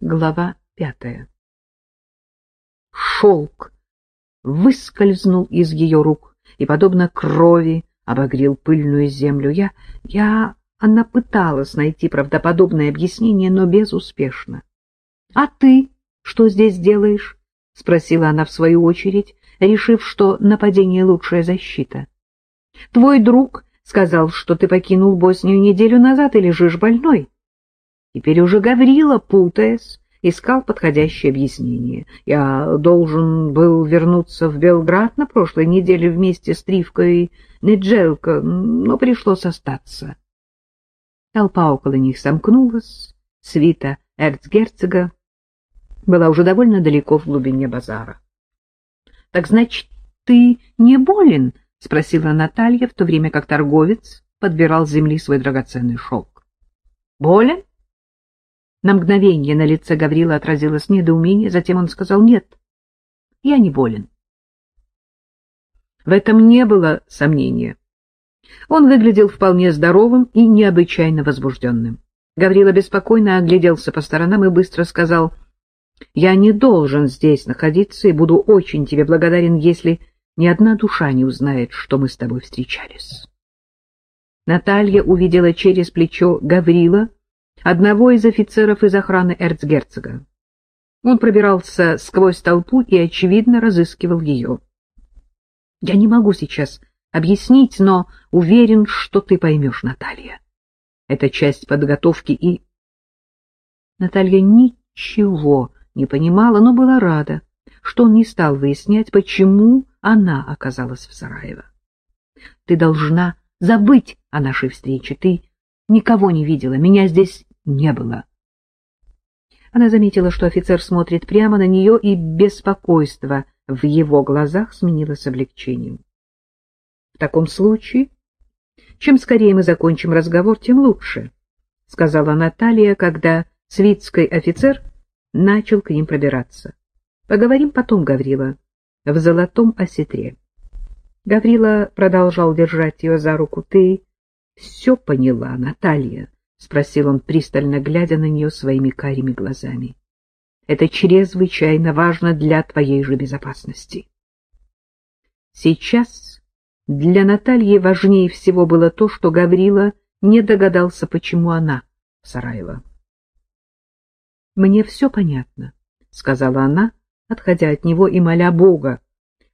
Глава пятая. Шелк выскользнул из ее рук и, подобно крови, обогрел пыльную землю. Я... я... Она пыталась найти правдоподобное объяснение, но безуспешно. — А ты что здесь делаешь? — спросила она в свою очередь, решив, что нападение — лучшая защита. — Твой друг сказал, что ты покинул Боснию неделю назад и лежишь больной. Теперь уже Гаврила, путаясь, искал подходящее объяснение. Я должен был вернуться в Белград на прошлой неделе вместе с Тривкой Неджелко, но пришлось остаться. Толпа около них сомкнулась, свита эрцгерцога была уже довольно далеко в глубине базара. — Так значит, ты не болен? — спросила Наталья, в то время как торговец подбирал с земли свой драгоценный шелк. — Болен? На мгновение на лице Гаврила отразилось недоумение, затем он сказал «Нет, я не болен». В этом не было сомнения. Он выглядел вполне здоровым и необычайно возбужденным. Гаврила беспокойно огляделся по сторонам и быстро сказал «Я не должен здесь находиться и буду очень тебе благодарен, если ни одна душа не узнает, что мы с тобой встречались». Наталья увидела через плечо Гаврила, одного из офицеров из охраны эрцгерцога. Он пробирался сквозь толпу и, очевидно, разыскивал ее. Я не могу сейчас объяснить, но уверен, что ты поймешь, Наталья. Это часть подготовки и... Наталья ничего не понимала, но была рада, что он не стал выяснять, почему она оказалась в Сараево. Ты должна забыть о нашей встрече. Ты никого не видела, меня здесь не было. Она заметила, что офицер смотрит прямо на нее, и беспокойство в его глазах сменилось облегчением. — В таком случае, чем скорее мы закончим разговор, тем лучше, — сказала Наталья, когда свитский офицер начал к ним пробираться. — Поговорим потом, Гаврила, в золотом осетре. Гаврила продолжал держать ее за руку. — Ты все поняла, Наталья? — спросил он, пристально глядя на нее своими карими глазами. — Это чрезвычайно важно для твоей же безопасности. Сейчас для Натальи важнее всего было то, что Гаврила не догадался, почему она в Сараево. — Мне все понятно, — сказала она, отходя от него и моля Бога,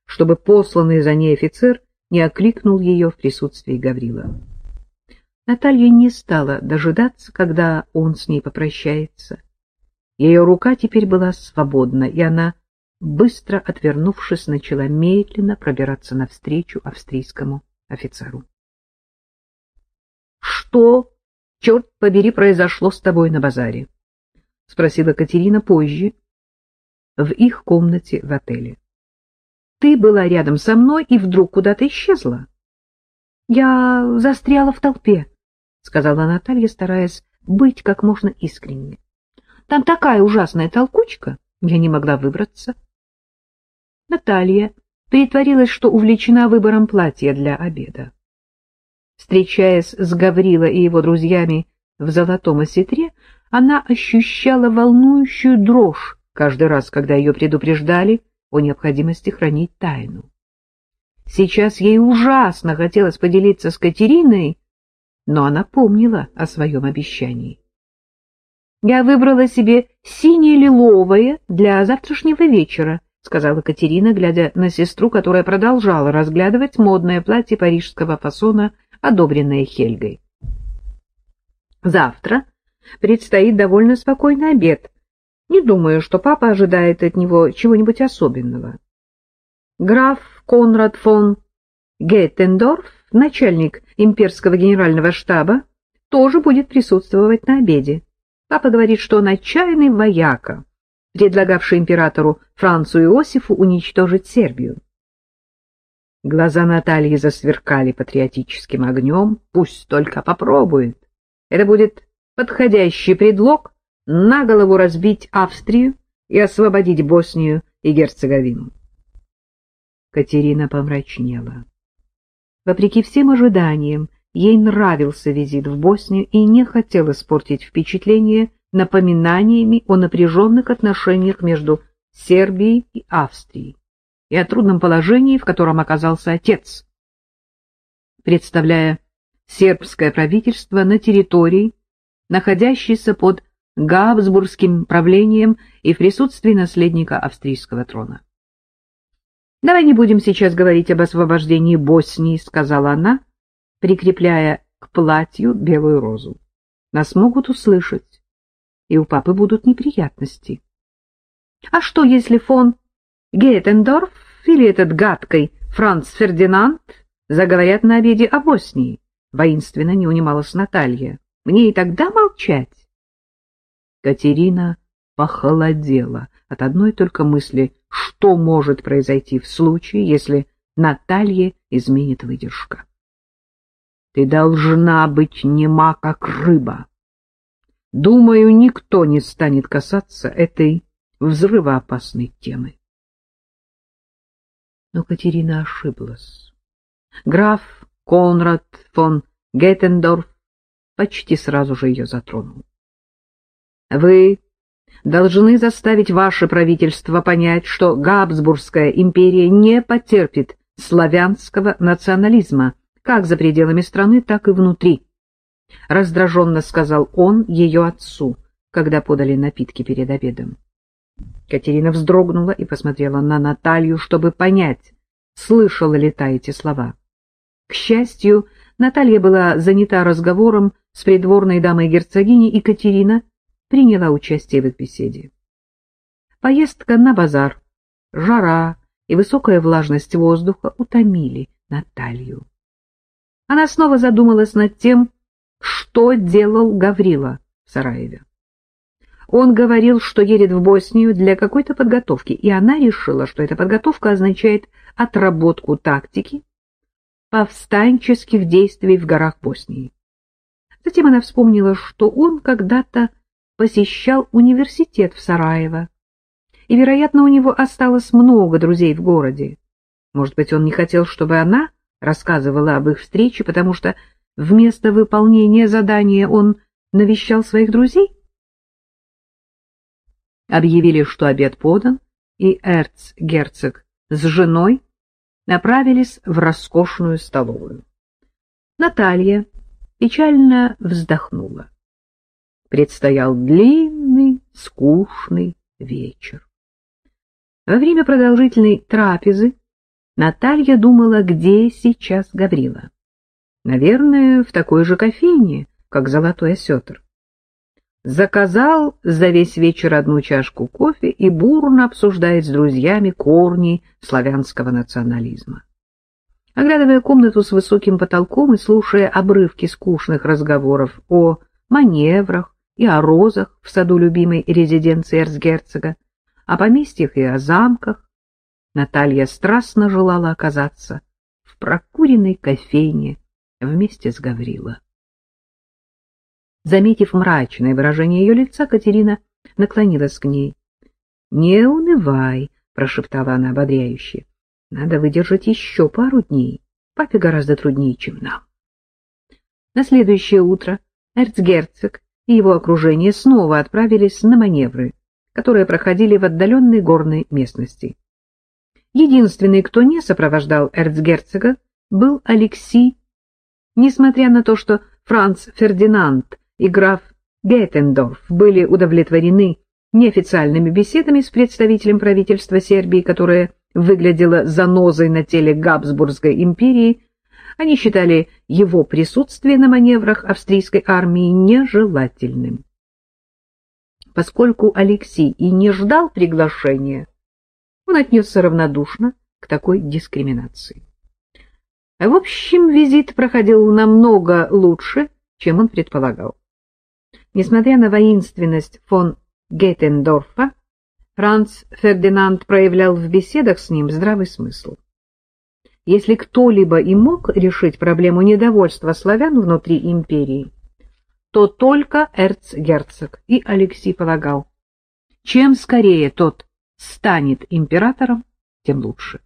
чтобы посланный за ней офицер не окликнул ее в присутствии Гаврила. Наталья не стала дожидаться, когда он с ней попрощается. Ее рука теперь была свободна, и она, быстро отвернувшись, начала медленно пробираться навстречу австрийскому офицеру. — Что, черт побери, произошло с тобой на базаре? — спросила Катерина позже, в их комнате в отеле. — Ты была рядом со мной и вдруг куда-то исчезла. — Я застряла в толпе, — сказала Наталья, стараясь быть как можно искреннее. — Там такая ужасная толкучка, я не могла выбраться. Наталья притворилась, что увлечена выбором платья для обеда. Встречаясь с Гаврила и его друзьями в золотом осетре, она ощущала волнующую дрожь каждый раз, когда ее предупреждали о необходимости хранить тайну. Сейчас ей ужасно хотелось поделиться с Катериной но она помнила о своем обещании. «Я выбрала себе сине-лиловое для завтрашнего вечера», — сказала Катерина, глядя на сестру, которая продолжала разглядывать модное платье парижского фасона, одобренное Хельгой. «Завтра предстоит довольно спокойный обед. Не думаю, что папа ожидает от него чего-нибудь особенного». Граф Конрад фон Геттендорф начальник имперского генерального штаба, тоже будет присутствовать на обеде. Папа говорит, что он отчаянный вояка, предлагавший императору Францу Иосифу уничтожить Сербию. Глаза Натальи засверкали патриотическим огнем. Пусть только попробует. Это будет подходящий предлог на голову разбить Австрию и освободить Боснию и Герцеговину. Катерина помрачнела. Вопреки всем ожиданиям, ей нравился визит в Боснию и не хотела испортить впечатление напоминаниями о напряженных отношениях между Сербией и Австрией и о трудном положении, в котором оказался отец. Представляя сербское правительство на территории, находящейся под Габсбургским правлением и в присутствии наследника австрийского трона. «Давай не будем сейчас говорить об освобождении Боснии», — сказала она, прикрепляя к платью белую розу. «Нас могут услышать, и у папы будут неприятности». «А что, если фон Геттендорф или этот гадкой Франц Фердинанд заговорят на обеде о Боснии?» Воинственно не унималась Наталья. «Мне и тогда молчать?» Катерина похолодела от одной только мысли, что может произойти в случае, если Наталье изменит выдержка. Ты должна быть нема, как рыба. Думаю, никто не станет касаться этой взрывоопасной темы. Но Катерина ошиблась. Граф Конрад фон Геттендорф почти сразу же ее затронул. Вы должны заставить ваше правительство понять, что Габсбургская империя не потерпит славянского национализма как за пределами страны, так и внутри. Раздраженно сказал он ее отцу, когда подали напитки перед обедом. Катерина вздрогнула и посмотрела на Наталью, чтобы понять, слышала ли та эти слова. К счастью, Наталья была занята разговором с придворной дамой герцогини, и Катерина приняла участие в беседе. Поездка на базар, жара и высокая влажность воздуха утомили Наталью. Она снова задумалась над тем, что делал Гаврила в Сараеве. Он говорил, что едет в Боснию для какой-то подготовки, и она решила, что эта подготовка означает отработку тактики повстанческих действий в горах Боснии. Затем она вспомнила, что он когда-то посещал университет в Сараево, и, вероятно, у него осталось много друзей в городе. Может быть, он не хотел, чтобы она рассказывала об их встрече, потому что вместо выполнения задания он навещал своих друзей? Объявили, что обед подан, и эрцгерцог с женой направились в роскошную столовую. Наталья печально вздохнула предстоял длинный, скучный вечер. Во время продолжительной трапезы Наталья думала, где сейчас Гаврила. Наверное, в такой же кофейне, как Золотой осетр. Заказал за весь вечер одну чашку кофе и бурно обсуждает с друзьями корни славянского национализма. Оглядывая комнату с высоким потолком и слушая обрывки скучных разговоров о маневрах, и о розах в саду любимой резиденции эрцгерцога, о поместьях и о замках. Наталья страстно желала оказаться в прокуренной кофейне вместе с Гаврила. Заметив мрачное выражение ее лица, Катерина наклонилась к ней. — Не унывай, — прошептала она ободряюще. — Надо выдержать еще пару дней. Папе гораздо труднее, чем нам. На следующее утро эрцгерцог и его окружение снова отправились на маневры, которые проходили в отдаленной горной местности. Единственный, кто не сопровождал эрцгерцога, был Алексей. Несмотря на то, что Франц Фердинанд и граф Геттендорф были удовлетворены неофициальными беседами с представителем правительства Сербии, которое выглядело занозой на теле Габсбургской империи, они считали его присутствие на маневрах австрийской армии нежелательным. Поскольку Алексей и не ждал приглашения, он отнесся равнодушно к такой дискриминации. В общем, визит проходил намного лучше, чем он предполагал. Несмотря на воинственность фон Геттендорфа, Франц Фердинанд проявлял в беседах с ним здравый смысл. Если кто-либо и мог решить проблему недовольства славян внутри империи, то только эрцгерцог, и Алексей полагал, чем скорее тот станет императором, тем лучше.